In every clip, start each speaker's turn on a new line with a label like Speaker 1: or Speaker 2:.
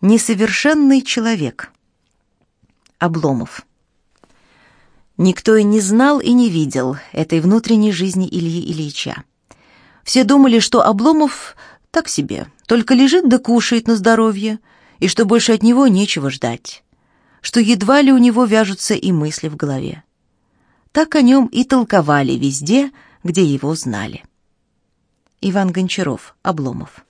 Speaker 1: Несовершенный человек. Обломов. Никто и не знал и не видел этой внутренней жизни Ильи Ильича. Все думали, что Обломов так себе, только лежит да кушает на здоровье, и что больше от него нечего ждать, что едва ли у него вяжутся и мысли в голове. Так о нем и толковали везде, где его знали. Иван Гончаров, Обломов.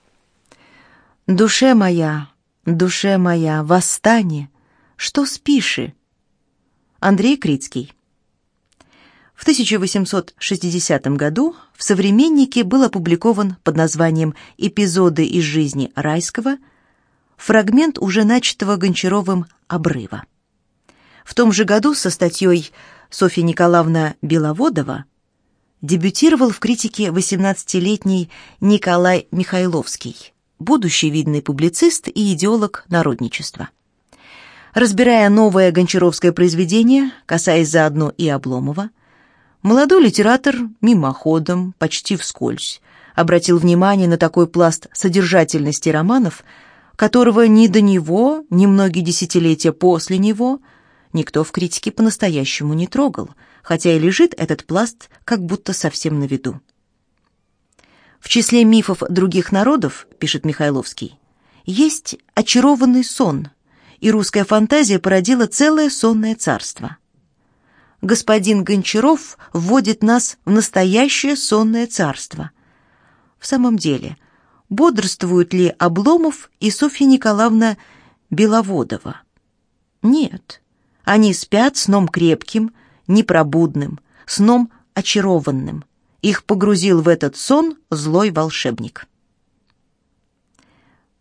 Speaker 1: «Душе моя, душе моя, восстание, что спиши?» Андрей Крицкий. В 1860 году в «Современнике» был опубликован под названием «Эпизоды из жизни Райского» фрагмент уже начатого Гончаровым «Обрыва». В том же году со статьей Софья Николаевна Беловодова дебютировал в критике 18-летний Николай Михайловский, будущий видный публицист и идеолог народничества. Разбирая новое гончаровское произведение, касаясь заодно и Обломова, молодой литератор мимоходом, почти вскользь, обратил внимание на такой пласт содержательности романов, которого ни до него, ни многие десятилетия после него никто в критике по-настоящему не трогал, хотя и лежит этот пласт как будто совсем на виду. В числе мифов других народов, пишет Михайловский, есть очарованный сон, и русская фантазия породила целое сонное царство. Господин Гончаров вводит нас в настоящее сонное царство. В самом деле, бодрствуют ли Обломов и Софья Николаевна Беловодова? Нет, они спят сном крепким, непробудным, сном очарованным. Их погрузил в этот сон злой волшебник.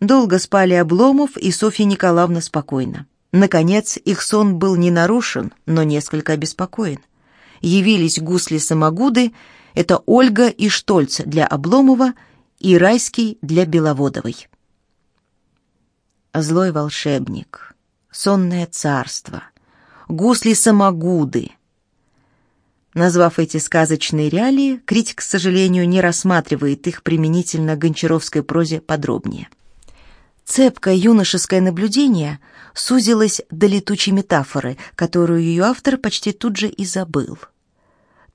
Speaker 1: Долго спали Обломов и Софья Николаевна спокойно. Наконец, их сон был не нарушен, но несколько обеспокоен. Явились гусли-самогуды, это Ольга и Штольц для Обломова и Райский для Беловодовой. Злой волшебник, сонное царство, гусли-самогуды, Назвав эти сказочные реалии, критик, к сожалению, не рассматривает их применительно гончаровской прозе подробнее. Цепкое юношеское наблюдение сузилось до летучей метафоры, которую ее автор почти тут же и забыл.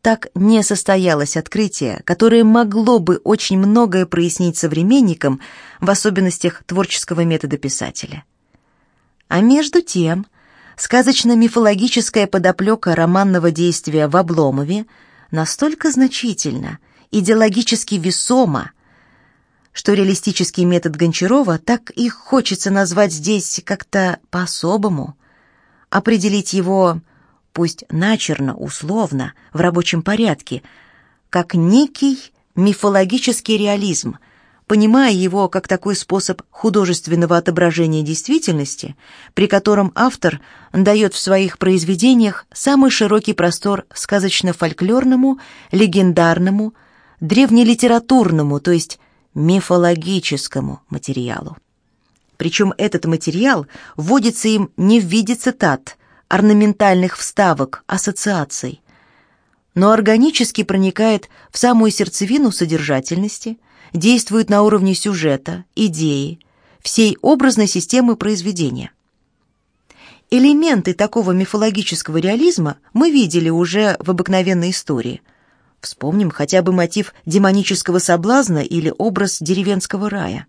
Speaker 1: Так не состоялось открытие, которое могло бы очень многое прояснить современникам, в особенностях творческого метода писателя. А между тем, сказочно-мифологическая подоплека романного действия в Обломове настолько значительна, идеологически весома, что реалистический метод Гончарова так и хочется назвать здесь как-то по-особому, определить его, пусть начерно, условно, в рабочем порядке, как некий мифологический реализм – понимая его как такой способ художественного отображения действительности, при котором автор дает в своих произведениях самый широкий простор сказочно-фольклорному, легендарному, древнелитературному, то есть мифологическому материалу. Причем этот материал вводится им не в виде цитат, орнаментальных вставок, ассоциаций, но органически проникает в самую сердцевину содержательности – действует на уровне сюжета, идеи, всей образной системы произведения. Элементы такого мифологического реализма мы видели уже в обыкновенной истории. Вспомним хотя бы мотив демонического соблазна или образ деревенского рая.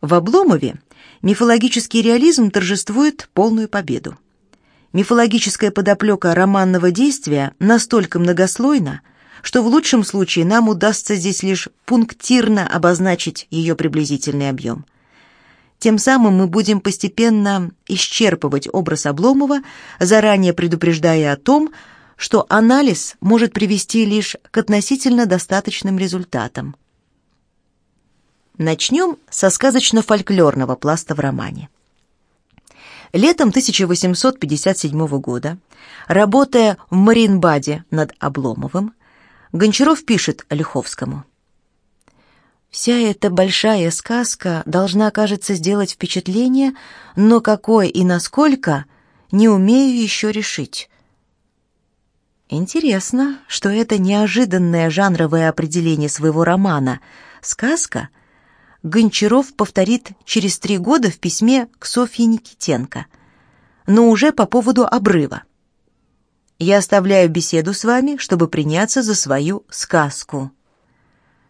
Speaker 1: В Обломове мифологический реализм торжествует полную победу. Мифологическая подоплека романного действия настолько многослойна, что в лучшем случае нам удастся здесь лишь пунктирно обозначить ее приблизительный объем. Тем самым мы будем постепенно исчерпывать образ Обломова, заранее предупреждая о том, что анализ может привести лишь к относительно достаточным результатам. Начнем со сказочно-фольклорного пласта в романе. Летом 1857 года, работая в Маринбаде над Обломовым, Гончаров пишет Олеховскому. «Вся эта большая сказка должна, кажется, сделать впечатление, но какое и насколько, не умею еще решить». Интересно, что это неожиданное жанровое определение своего романа «сказка» Гончаров повторит через три года в письме к Софье Никитенко, но уже по поводу обрыва. Я оставляю беседу с вами, чтобы приняться за свою сказку.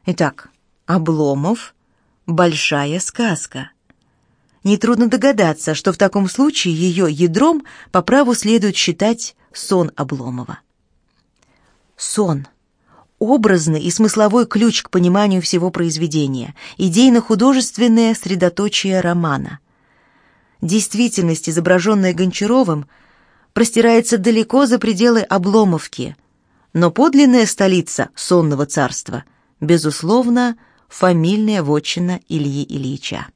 Speaker 1: Итак, Обломов — большая сказка. Нетрудно догадаться, что в таком случае ее ядром по праву следует считать сон Обломова. Сон — образный и смысловой ключ к пониманию всего произведения, идейно-художественное средоточие романа. Действительность, изображенная Гончаровым, простирается далеко за пределы Обломовки, но подлинная столица сонного царства, безусловно, фамильная вотчина Ильи Ильича.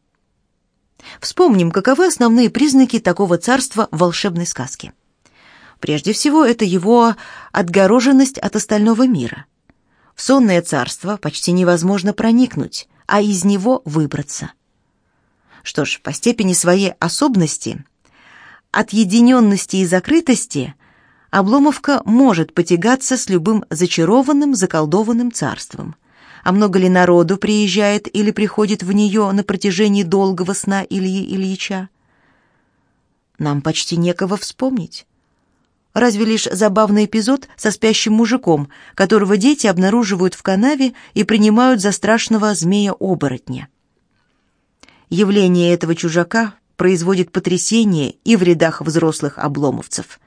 Speaker 1: Вспомним, каковы основные признаки такого царства в волшебной сказке. Прежде всего, это его отгороженность от остального мира. В сонное царство почти невозможно проникнуть, а из него выбраться. Что ж, по степени своей особенности отъединенности и закрытости Обломовка может потягаться с любым зачарованным, заколдованным царством. А много ли народу приезжает или приходит в нее на протяжении долгого сна Ильи Ильича? Нам почти некого вспомнить. Разве лишь забавный эпизод со спящим мужиком, которого дети обнаруживают в канаве и принимают за страшного змея-оборотня. Явление этого чужака производит потрясение и в рядах взрослых обломовцев.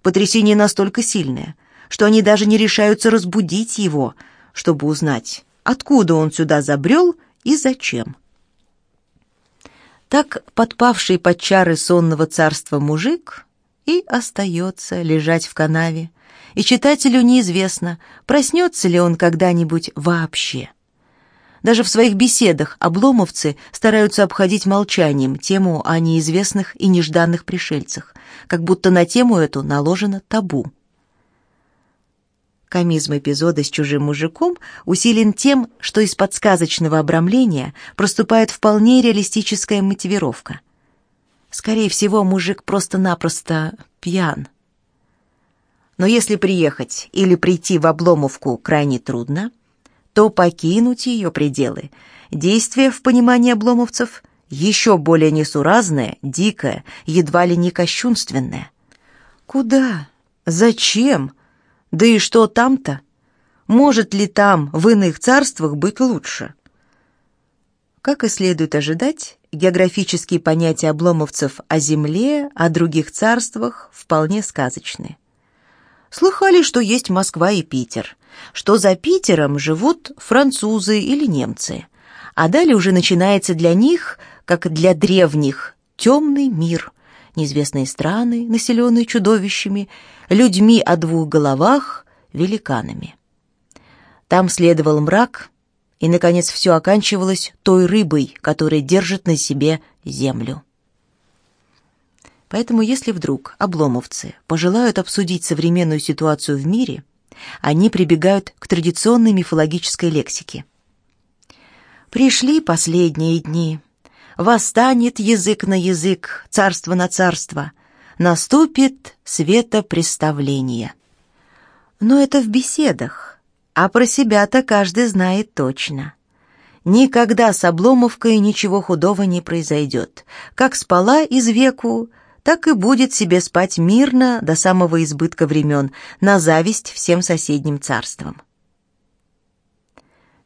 Speaker 1: Потрясение настолько сильное, что они даже не решаются разбудить его, чтобы узнать, откуда он сюда забрел и зачем. Так подпавший под чары сонного царства мужик и остается лежать в канаве, и читателю неизвестно, проснется ли он когда-нибудь вообще. Даже в своих беседах обломовцы стараются обходить молчанием тему о неизвестных и нежданных пришельцах, как будто на тему эту наложено табу. Комизм эпизода с чужим мужиком усилен тем, что из подсказочного обрамления проступает вполне реалистическая мотивировка. Скорее всего, мужик просто-напросто пьян. Но если приехать или прийти в Обломовку крайне трудно, то покинуть ее пределы. Действие в понимании обломовцев еще более несуразное, дикое, едва ли не кощунственное. Куда? Зачем? Да и что там-то? Может ли там, в иных царствах, быть лучше? Как и следует ожидать, географические понятия обломовцев о земле, о других царствах вполне сказочны. Слыхали, что есть Москва и Питер, что за Питером живут французы или немцы, а далее уже начинается для них, как для древних, темный мир, неизвестные страны, населенные чудовищами, людьми о двух головах, великанами. Там следовал мрак, и, наконец, все оканчивалось той рыбой, которая держит на себе землю. Поэтому если вдруг обломовцы пожелают обсудить современную ситуацию в мире, они прибегают к традиционной мифологической лексике. «Пришли последние дни. Восстанет язык на язык, царство на царство. Наступит светопреставление». Но это в беседах, а про себя-то каждый знает точно. Никогда с Обломовкой ничего худого не произойдет. Как спала из веку, так и будет себе спать мирно до самого избытка времен, на зависть всем соседним царствам.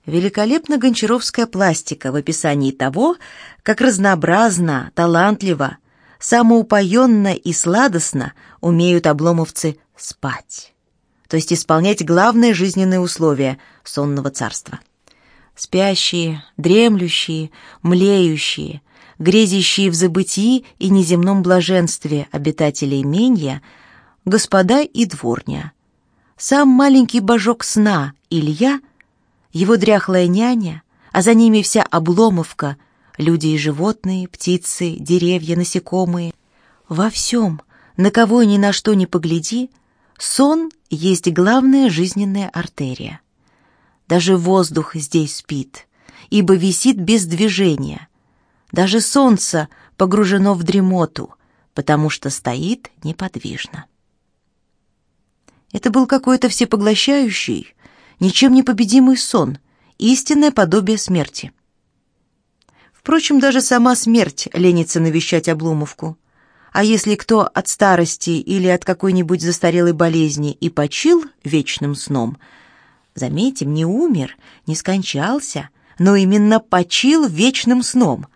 Speaker 1: Великолепна гончаровская пластика в описании того, как разнообразно, талантливо, самоупоенно и сладостно умеют обломовцы спать, то есть исполнять главное жизненное условие сонного царства. Спящие, дремлющие, млеющие – грезящие в забытии и неземном блаженстве обитателей именья, господа и дворня. Сам маленький божок сна, Илья, его дряхлая няня, а за ними вся обломовка, люди и животные, птицы, деревья, насекомые. Во всем, на кого ни на что не погляди, сон есть главная жизненная артерия. Даже воздух здесь спит, ибо висит без движения, даже солнце погружено в дремоту, потому что стоит неподвижно. Это был какой-то всепоглощающий, ничем не победимый сон, истинное подобие смерти. Впрочем, даже сама смерть ленится навещать Обломовку. А если кто от старости или от какой-нибудь застарелой болезни и почил вечным сном, заметим, не умер, не скончался, но именно почил вечным сном,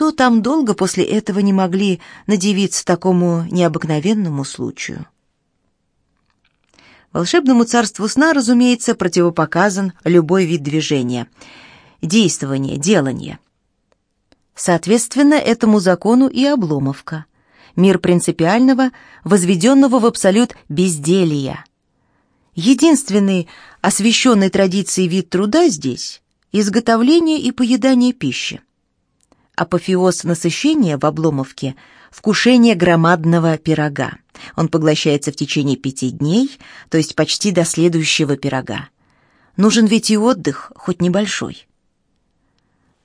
Speaker 1: то там долго после этого не могли надевиться такому необыкновенному случаю. Волшебному царству сна, разумеется, противопоказан любой вид движения, действования, делания. Соответственно, этому закону и Обломовка. Мир принципиального, возведенного в абсолют безделия. Единственный освященный традицией вид труда здесь – изготовление и поедание пищи апофеоз насыщения в Обломовке – вкушение громадного пирога. Он поглощается в течение пяти дней, то есть почти до следующего пирога. Нужен ведь и отдых, хоть небольшой.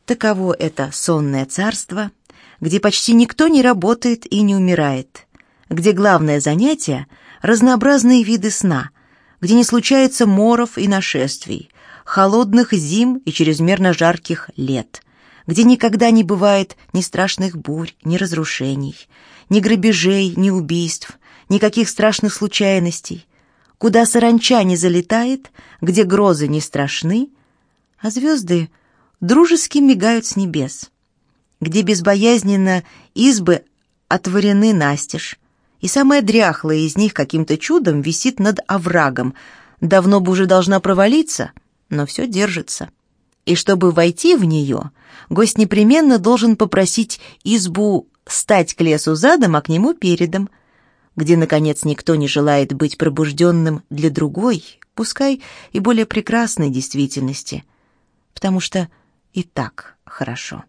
Speaker 1: Таково это сонное царство, где почти никто не работает и не умирает, где главное занятие – разнообразные виды сна, где не случается моров и нашествий, холодных зим и чрезмерно жарких лет – где никогда не бывает ни страшных бурь, ни разрушений, ни грабежей, ни убийств, никаких страшных случайностей, куда саранча не залетает, где грозы не страшны, а звезды дружески мигают с небес, где безбоязненно избы отворены настежь, и самая дряхлая из них каким-то чудом висит над оврагом, давно бы уже должна провалиться, но все держится и чтобы войти в нее, гость непременно должен попросить избу стать к лесу задом, а к нему передом, где, наконец, никто не желает быть пробужденным для другой, пускай и более прекрасной действительности, потому что и так хорошо.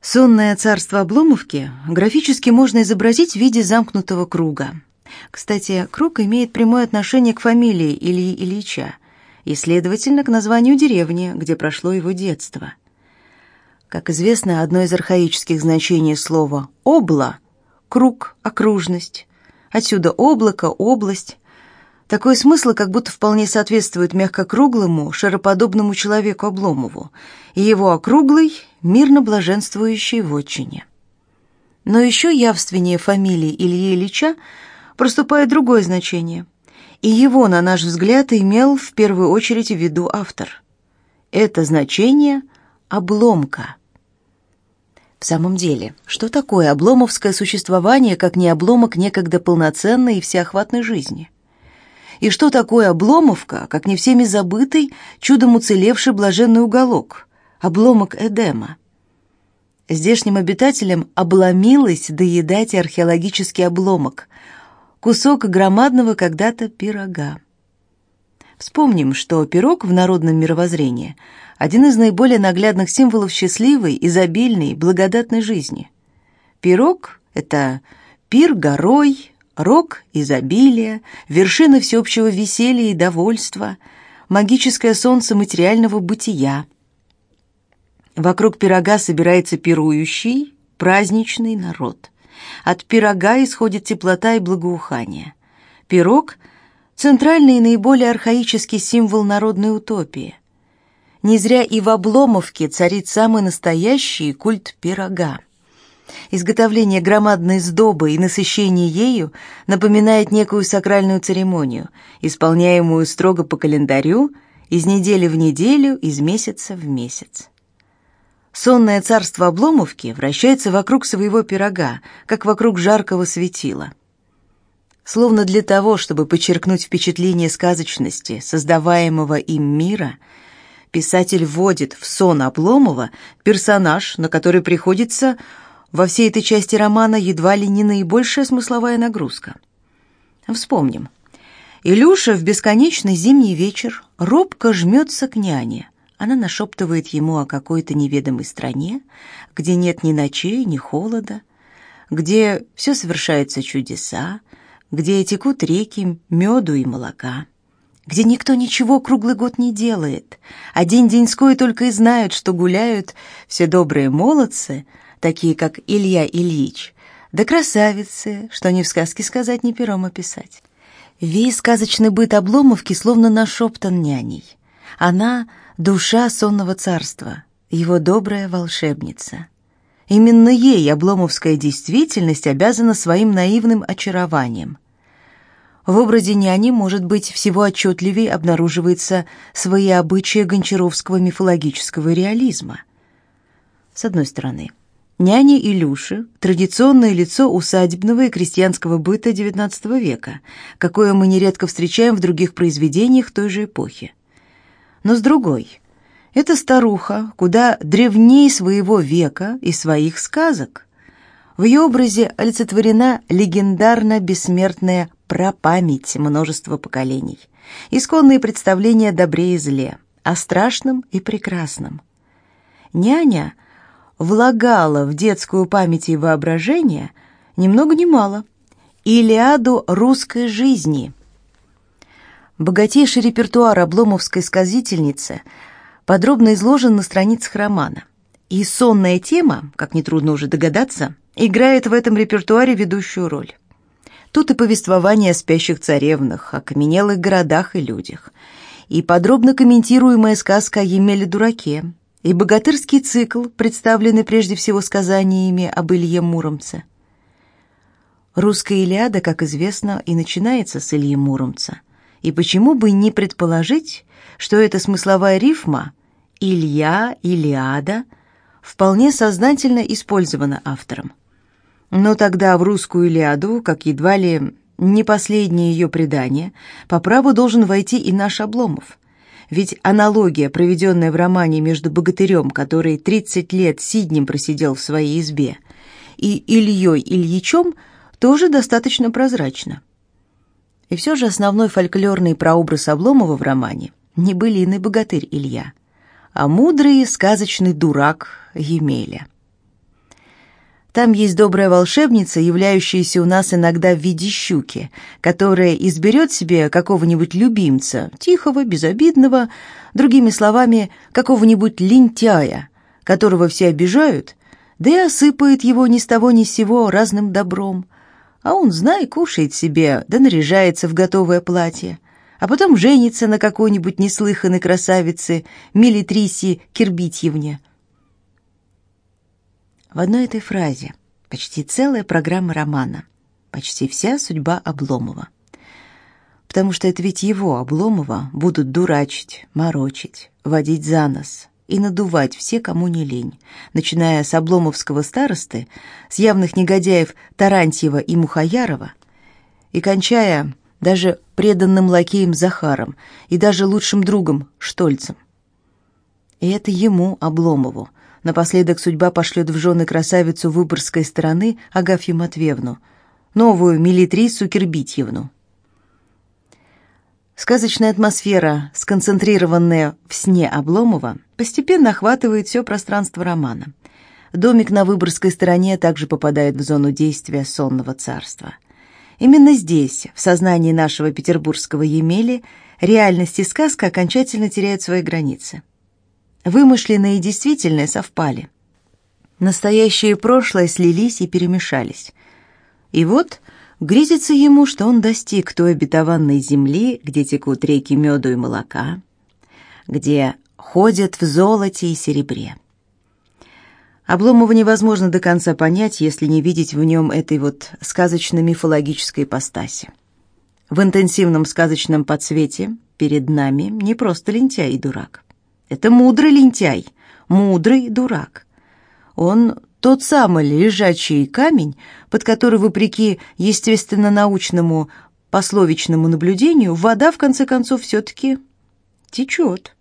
Speaker 1: Сонное царство Обломовки графически можно изобразить в виде замкнутого круга. Кстати, круг имеет прямое отношение к фамилии Ильи Ильича, и, следовательно, к названию деревни, где прошло его детство. Как известно, одно из архаических значений слова «обла» — круг, окружность. Отсюда облако, область. Такой смысл как будто вполне соответствует мягкокруглому, шароподобному человеку Обломову и его округлой, мирно блаженствующей вотчине. Но еще явственнее фамилии Ильи Ильича проступает другое значение — и его, на наш взгляд, имел в первую очередь в виду автор. Это значение – обломка. В самом деле, что такое обломовское существование, как не обломок некогда полноценной и всеохватной жизни? И что такое обломовка, как не всеми забытый, чудом уцелевший блаженный уголок, обломок Эдема? Здешним обитателям обломилось доедать археологический обломок – кусок громадного когда-то пирога. Вспомним, что пирог в народном мировоззрении – один из наиболее наглядных символов счастливой, изобильной, благодатной жизни. Пирог – это пир горой, рог изобилия, вершина всеобщего веселья и довольства, магическое солнце материального бытия. Вокруг пирога собирается пирующий, праздничный народ – от пирога исходит теплота и благоухание. Пирог – центральный и наиболее архаический символ народной утопии. Не зря и в Обломовке царит самый настоящий культ пирога. Изготовление громадной сдобы и насыщение ею напоминает некую сакральную церемонию, исполняемую строго по календарю, из недели в неделю, из месяца в месяц. Сонное царство Обломовки вращается вокруг своего пирога, как вокруг жаркого светила. Словно для того, чтобы подчеркнуть впечатление сказочности создаваемого им мира, писатель вводит в сон Обломова персонаж, на который приходится во всей этой части романа едва ли не наибольшая смысловая нагрузка. Вспомним. Илюша в бесконечный зимний вечер робко жмется к няне, она нашептывает ему о какой-то неведомой стране, где нет ни ночей, ни холода, где все совершаются чудеса, где текут реки меду и молока, где никто ничего круглый год не делает, а день-деньской только и знают, что гуляют все добрые молодцы, такие как Илья Ильич, да красавицы, что ни в сказке сказать, ни пером описать. Весь сказочный быт Обломовки словно нашептан няней. Она — душа сонного царства, его добрая волшебница. Именно ей обломовская действительность обязана своим наивным очарованием. В образе няни, может быть, всего отчетливее обнаруживается свои обычаи гончаровского мифологического реализма. С одной стороны, няня Илюши – традиционное лицо усадебного и крестьянского быта XIX века, какое мы нередко встречаем в других произведениях той же эпохи. Но с другой – это старуха, куда древнее своего века и своих сказок. В ее образе олицетворена легендарно-бессмертная прапамять множества поколений, исконные представления о добре и зле, о страшном и прекрасном. Няня влагала в детскую память и воображение ни много ни мало Илиаду русской жизни. Богатейший репертуар обломовской сказительницы подробно изложен на страницах романа. И сонная тема, как нетрудно уже догадаться, играет в этом репертуаре ведущую роль. Тут и повествование о спящих царевнах, о каменелых городах и людях, и подробно комментируемая сказка о Емеле-дураке, и богатырский цикл, представленный прежде всего сказаниями об Илье Муромце. Русская Илиада, как известно, и начинается с Ильи Муромца. И почему бы не предположить, что эта смысловая рифма «Илья», «Илиада» вполне сознательно использована автором. Но тогда в русскую Илиаду, как едва ли не последнее ее предание, по праву должен войти и наш Обломов. Ведь аналогия, проведенная в романе между богатырем, который 30 лет сиднем просидел в своей избе, и Ильей Ильичом, тоже достаточно прозрачна. И все же основной фольклорный прообраз Обломова в романе не былиный богатырь Илья, а мудрый сказочный дурак Емеля. Там есть добрая волшебница, являющаяся у нас иногда в виде щуки, которая изберет себе какого-нибудь любимца, тихого, безобидного, другими словами, какого-нибудь лентяя, которого все обижают, да и осыпает его ни с того ни с сего разным добром. А он, знай, кушает себе, да наряжается в готовое платье, а потом женится на какой-нибудь неслыханной красавице Мелитрисе Кирбитьевне – в одной этой фразе почти целая программа романа, почти вся судьба Обломова. Потому что это ведь его, Обломова, будут дурачить, морочить, водить за нос и надувать все, кому не лень, начиная с обломовского старосты, с явных негодяев Тарантьева и Мухаярова, и кончая даже преданным лакеем Захаром и даже лучшим другом Штольцем. И это ему, Обломову, Напоследок судьба пошлет в жены красавицу выборгской стороны Агафью Матвеевну, новую милитрису Кирбитьевну. Сказочная атмосфера, сконцентрированная в сне Обломова, постепенно охватывает все пространство романа. Домик на Выборгской стороне также попадает в зону действия сонного царства. Именно здесь, в сознании нашего петербургского Емели, реальность и сказка окончательно теряют свои границы. Вымышленное и действительное совпали. Настоящее и прошлое слились и перемешались. И вот грезится ему, что он достиг той обетованной земли, где текут реки меду и молока, где ходят в золоте и серебре. Обломова невозможно до конца понять, если не видеть в нем этой вот сказочно-мифологической ипостаси. В интенсивном сказочном подсвете перед нами не просто лентяй и дурак. Это мудрый лентяй, мудрый дурак. Он тот самый лежачий камень, под который, вопреки естественно-научному пословичному наблюдению, вода, в конце концов, все-таки течет.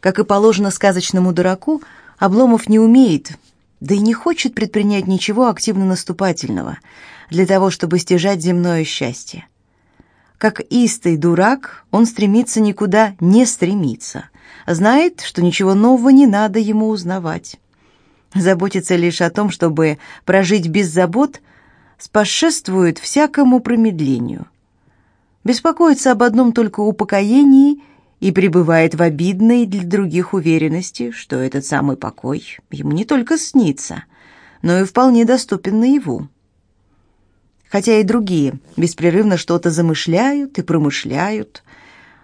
Speaker 1: Как и положено сказочному дураку, Обломов не умеет, да и не хочет предпринять ничего активно-наступательного для того, чтобы стяжать земное счастье. Как истый дурак, он стремится никуда не стремиться, знает, что ничего нового не надо ему узнавать. Заботится лишь о том, чтобы прожить без забот, спосшествует всякому промедлению. Беспокоится об одном только упокоении и пребывает в обидной для других уверенности, что этот самый покой ему не только снится, но и вполне доступен наяву. Хотя и другие беспрерывно что-то замышляют и промышляют,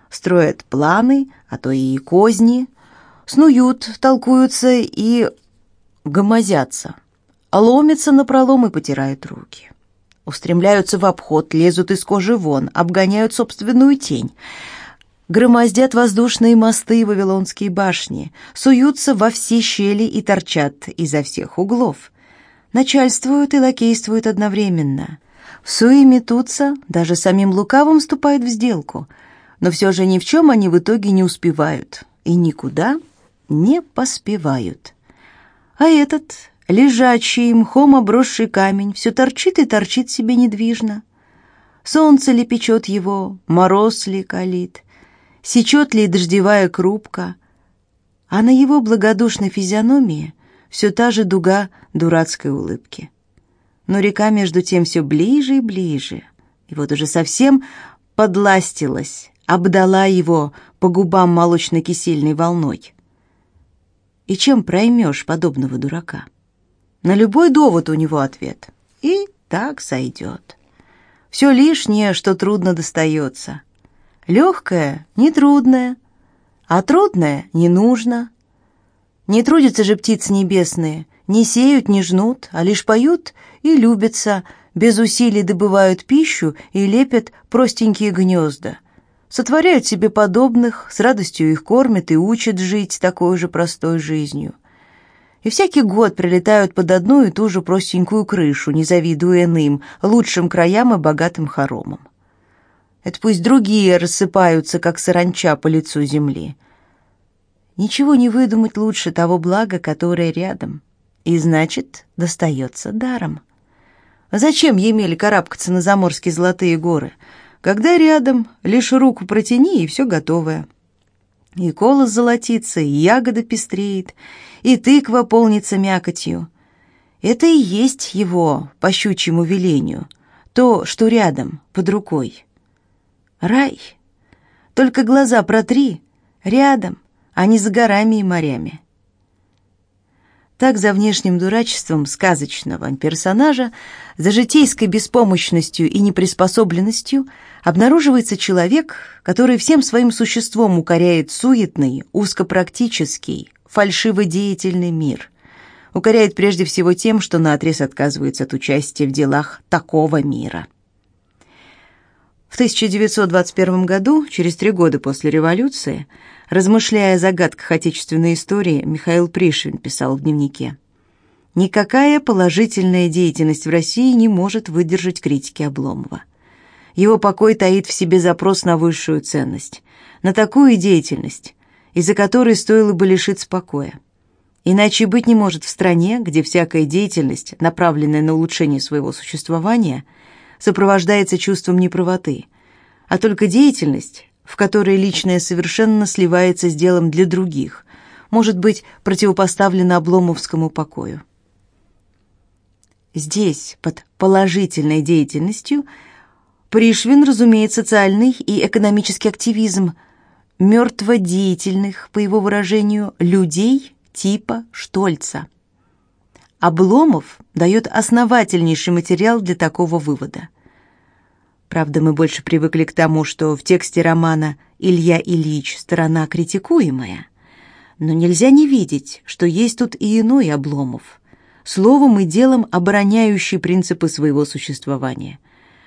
Speaker 1: строят планы, а то и козни, снуют, толкуются и гомозятся, ломятся на пролом и потирают руки. Устремляются в обход, лезут из кожи вон, обгоняют собственную тень. Громоздят воздушные мосты и вавилонские башни, суются во все щели и торчат изо всех углов. Начальствуют и лакействуют одновременно. В суе метутся, даже самим лукавым вступают в сделку. Но все же ни в чем они в итоге не успевают и никуда не поспевают. А этот, лежачий, мхом обросший камень, все торчит и торчит себе недвижно. Солнце ли печет его, мороз ли калит, сечет ли дождевая крупка, а на его благодушной физиономии все та же дуга дурацкой улыбки. Но река между тем все ближе и ближе, и вот уже совсем подластилась, обдала его по губам молочно-кисельной волной. И чем проймешь подобного дурака? На любой довод у него ответ. И так сойдет. Все лишнее, что трудно достается. Легкое — нетрудное, а трудное — не нужно. Не трудятся же птицы небесные, не сеют, не жнут, а лишь поют и любятся, без усилий добывают пищу и лепят простенькие гнезда. Сотворяют себе подобных, с радостью их кормят и учат жить такой же простой жизнью и всякий год прилетают под одну и ту же простенькую крышу, не завидуя иным, лучшим краям и богатым хоромам. Это пусть другие рассыпаются, как саранча по лицу земли. Ничего не выдумать лучше того блага, которое рядом, и, значит, достается даром. Зачем Емеле карабкаться на заморские золотые горы, когда рядом лишь руку протяни, и все готовое? И колос золотится, и ягода пестреет, и тыква полнится мякотью. Это и есть его, по щучьему велению, то, что рядом, под рукой. Рай. Только глаза протри, рядом, а не за горами и морями. Так за внешним дурачеством сказочного персонажа, за житейской беспомощностью и неприспособленностью обнаруживается человек, который всем своим существом укоряет суетный, узкопрактический, фальшиводеятельный мир. Укоряет прежде всего тем, что наотрез отказывается от участия в делах такого мира. В 1921 году, через три года после революции, размышляя о загадках отечественной истории, Михаил Пришвин писал в дневнике «Никакая положительная деятельность в России не может выдержать критики Обломова. Его покой таит в себе запрос на высшую ценность, на такую деятельность, из-за которой стоило бы лишиться покоя. Иначе быть не может в стране, где всякая деятельность, направленная на улучшение своего существования – сопровождается чувством неправоты, а только деятельность, в которой личное совершенно сливается с делом для других, может быть противопоставлена обломовскому покою. Здесь, под положительной деятельностью, Пришвин разумеет социальный и экономический активизм мертводеятельных, по его выражению, людей типа Штольца. Обломов дает основательнейший материал для такого вывода. Правда, мы больше привыкли к тому, что в тексте романа Илья Ильич сторона критикуемая. Но нельзя не видеть, что есть тут и иной Обломов, словом и делом обороняющий принципы своего существования,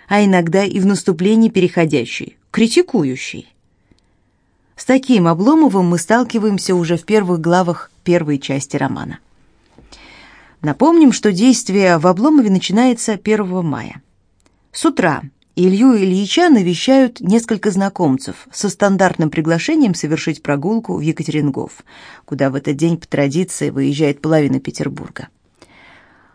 Speaker 1: а иногда и в наступлении переходящий, критикующий. С таким Обломовым мы сталкиваемся уже в первых главах первой части романа. Напомним, что действие в Обломове начинается 1 мая. С утра Илью Ильича навещают несколько знакомцев со стандартным приглашением совершить прогулку в Екатерингов, куда в этот день по традиции выезжает половина Петербурга.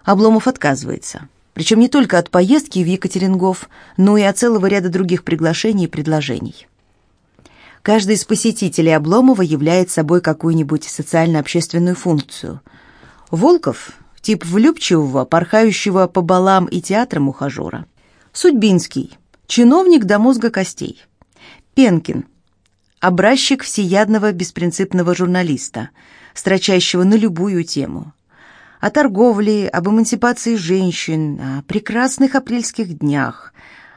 Speaker 1: Обломов отказывается. Причем не только от поездки в Екатерингов, но и от целого ряда других приглашений и предложений. Каждый из посетителей Обломова является собой какую-нибудь социально-общественную функцию. Волков тип влюбчивого, порхающего по балам и театрам ухажера. Судьбинский, чиновник до мозга костей. Пенкин, образчик всеядного беспринципного журналиста, строчащего на любую тему. О торговле, об эмансипации женщин, о прекрасных апрельских днях,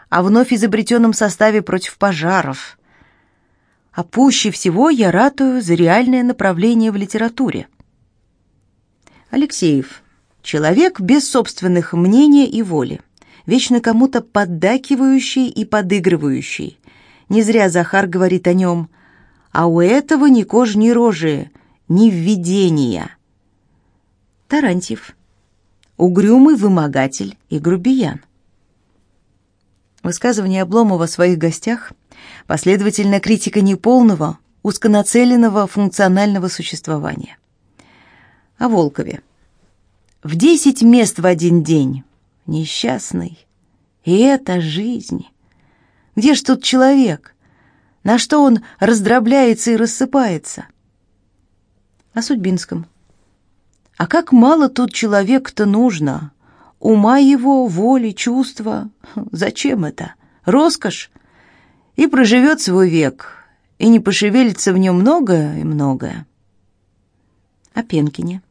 Speaker 1: о вновь изобретенном составе против пожаров. а пуще всего я ратую за реальное направление в литературе. Алексеев. Человек без собственных мнений и воли, вечно кому-то поддакивающий и подыгрывающий. Не зря Захар говорит о нем, а у этого ни кожи, ни рожи, ни введения. Тарантьев. Угрюмый вымогатель и грубиян. Высказывание Обломова о своих гостях – последовательная критика неполного, узконацеленного функционального существования. О Волкове. В десять мест в один день. Несчастный. И это жизнь. Где ж тут человек? На что он раздробляется и рассыпается? О Судьбинском. А как мало тут человек-то нужно, Ума его, воли, чувства. Зачем это? Роскошь. И проживет свой век, и не пошевелится в нем многое и многое. О Пенкине.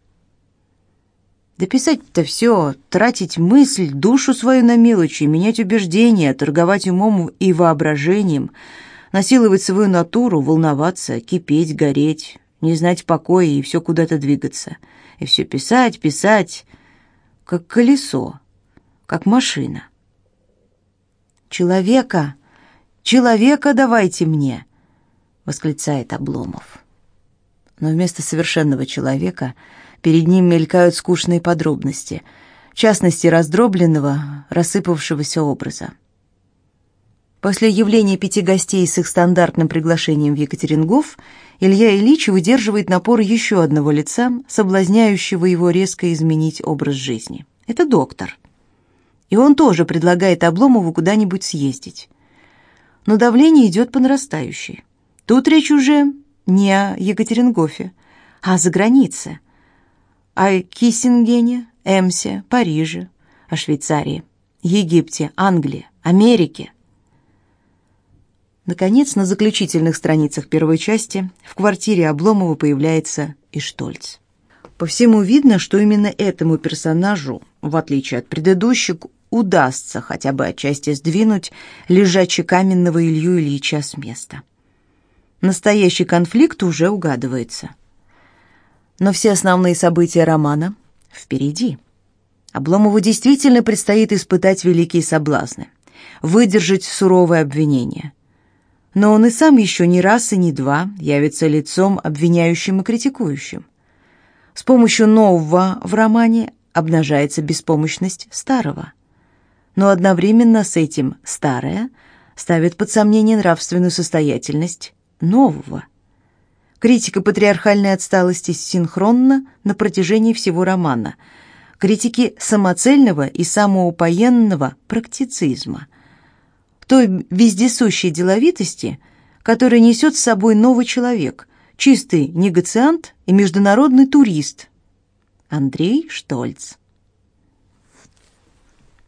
Speaker 1: Дописать-то все, тратить мысль, душу свою на мелочи, менять убеждения, торговать умом и воображением, насиловать свою натуру, волноваться, кипеть, гореть, не знать покоя и все куда-то двигаться. И все писать, писать, как колесо, как машина. «Человека! Человека давайте мне!» — восклицает Обломов. Но вместо совершенного человека перед ним мелькают скучные подробности, в частности, раздробленного, рассыпавшегося образа. После явления пяти гостей с их стандартным приглашением в Екатерингов Илья Ильич выдерживает напор еще одного лица, соблазняющего его резко изменить образ жизни. Это доктор. И он тоже предлагает Обломову куда-нибудь съездить. Но давление идет по нарастающей. Тут речь уже не о Екатерингофе, а о загранице. О Киссингене, Эмсе, Париже, о Швейцарии, Египте, Англии, Америке – Наконец, на заключительных страницах первой части в квартире Обломова появляется и Штольц. По всему видно, что именно этому персонажу, в отличие от предыдущих, удастся хотя бы отчасти сдвинуть лежачий каменного Илью Ильича с места. Настоящий конфликт уже угадывается. Но все основные события романа впереди. Обломову действительно предстоит испытать великие соблазны, выдержать суровое обвинение – но он и сам еще не раз и не два явится лицом обвиняющим и критикующим. С помощью нового в романе обнажается беспомощность старого. Но одновременно с этим старое ставит под сомнение нравственную состоятельность нового. Критика патриархальной отсталости синхронна на протяжении всего романа, критики самоцельного и самоупоенного практицизма – той вездесущей деловитости, которая несет с собой новый человек, чистый негациант и международный турист. Андрей Штольц